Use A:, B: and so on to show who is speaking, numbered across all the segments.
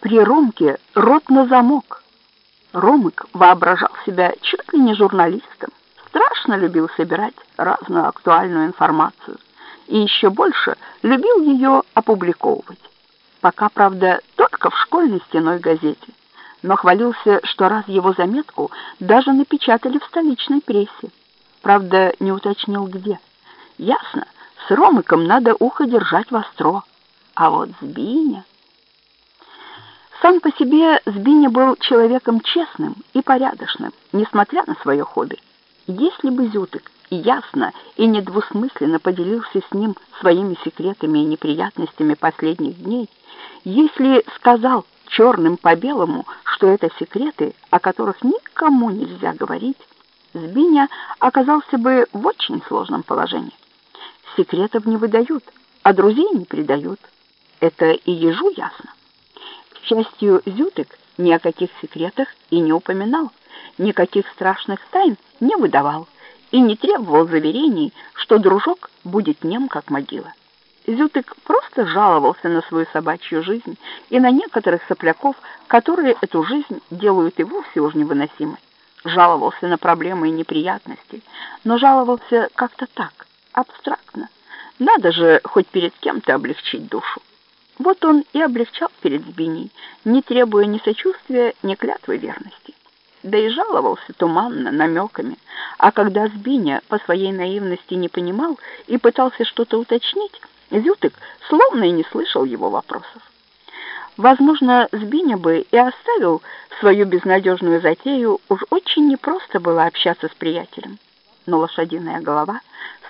A: При Ромке рот на замок. Ромык воображал себя чуть ли не журналистом, страшно любил собирать разную актуальную информацию и еще больше любил ее опубликовывать. Пока, правда, только в школьной стеной газете, но хвалился, что раз его заметку даже напечатали в столичной прессе. Правда, не уточнил где. Ясно, с Ромыком надо ухо держать востро, а вот с Биня... Сам по себе Збиня был человеком честным и порядочным, несмотря на свое хобби. Если бы Зютык ясно и недвусмысленно поделился с ним своими секретами и неприятностями последних дней, если сказал черным по белому, что это секреты, о которых никому нельзя говорить, Збиня оказался бы в очень сложном положении. Секретов не выдают, а друзей не предают. Это и ежу ясно. Счастью, Зютык ни о каких секретах и не упоминал, никаких страшных тайн не выдавал и не требовал заверений, что дружок будет нем, как могила. Зютык просто жаловался на свою собачью жизнь и на некоторых сопляков, которые эту жизнь делают и вовсе уж невыносимой. Жаловался на проблемы и неприятности, но жаловался как-то так, абстрактно. Надо же хоть перед кем-то облегчить душу. Вот он и облегчал перед Збиней, не требуя ни сочувствия, ни клятвы верности. Да и жаловался туманно, намеками. А когда Збиня по своей наивности не понимал и пытался что-то уточнить, Зютык словно и не слышал его вопросов. Возможно, Збиня бы и оставил свою безнадежную затею, уж очень непросто было общаться с приятелем. Но лошадиная голова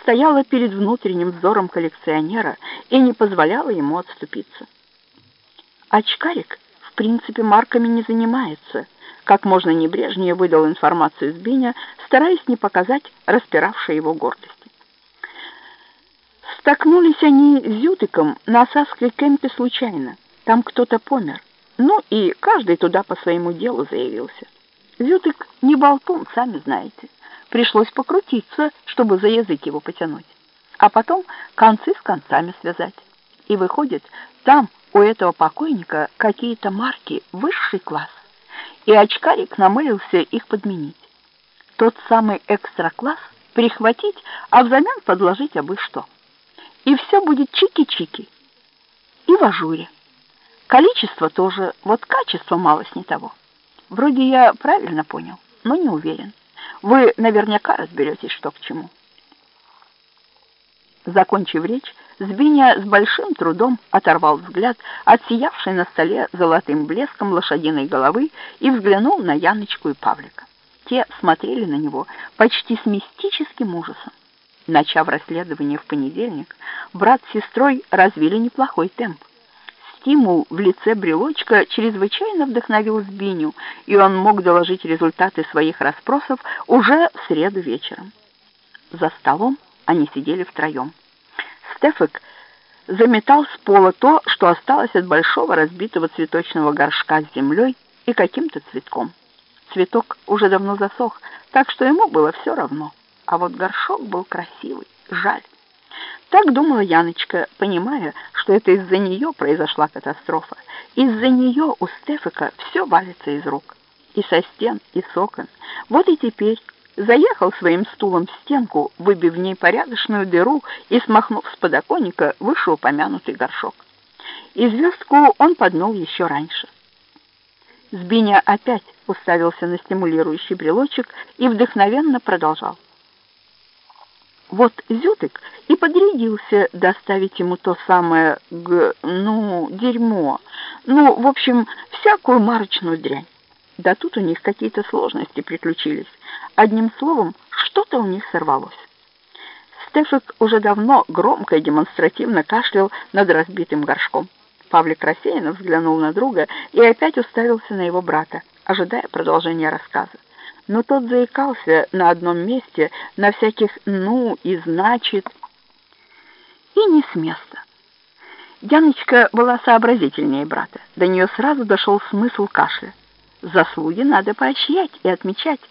A: стояла перед внутренним взором коллекционера и не позволяла ему отступиться. Очкарик, в принципе, марками не занимается, как можно небрежнее выдал информацию Збиня, стараясь не показать распиравшей его гордости. Столкнулись они с Зютыком на Сасской кемпе случайно. Там кто-то помер. Ну и каждый туда по своему делу заявился. Зютык не болтун, сами знаете пришлось покрутиться, чтобы за язык его потянуть, а потом концы с концами связать. И выходит, там у этого покойника какие-то марки высший класс, и очкарик намылился их подменить. Тот самый экстра-класс перехватить, а взамен подложить абы что. И все будет чики-чики. И в ажуре. Количество тоже, вот качество малость не того. Вроде я правильно понял, но не уверен. Вы наверняка разберетесь, что к чему. Закончив речь, Збиня с большим трудом оторвал взгляд от сиявшей на столе золотым блеском лошадиной головы и взглянул на Яночку и Павлика. Те смотрели на него почти с мистическим ужасом. Начав расследование в понедельник, брат с сестрой развили неплохой темп стимул в лице брелочка чрезвычайно вдохновил Збиню, и он мог доложить результаты своих расспросов уже в среду вечером. За столом они сидели втроем. Стефик заметал с пола то, что осталось от большого разбитого цветочного горшка с землей и каким-то цветком. Цветок уже давно засох, так что ему было все равно. А вот горшок был красивый, жаль. Так думала Яночка, понимая, что это из-за нее произошла катастрофа. Из-за нее у Стефика все валится из рук. И со стен, и с окон. Вот и теперь заехал своим стулом в стенку, выбив в ней порядочную дыру и смахнув с подоконника вышеупомянутый горшок. И звездку он поднул еще раньше. Збиня опять уставился на стимулирующий брелочек и вдохновенно продолжал. Вот Зютык и подрядился доставить ему то самое, г, ну, дерьмо, ну, в общем, всякую марочную дрянь. Да тут у них какие-то сложности приключились. Одним словом, что-то у них сорвалось. Стефик уже давно громко и демонстративно кашлял над разбитым горшком. Павлик рассеянно взглянул на друга и опять уставился на его брата, ожидая продолжения рассказа но тот заикался на одном месте на всяких «ну» и «значит» и не с места. Яночка была сообразительнее брата. До нее сразу дошел смысл кашля. Заслуги надо поощрять и отмечать,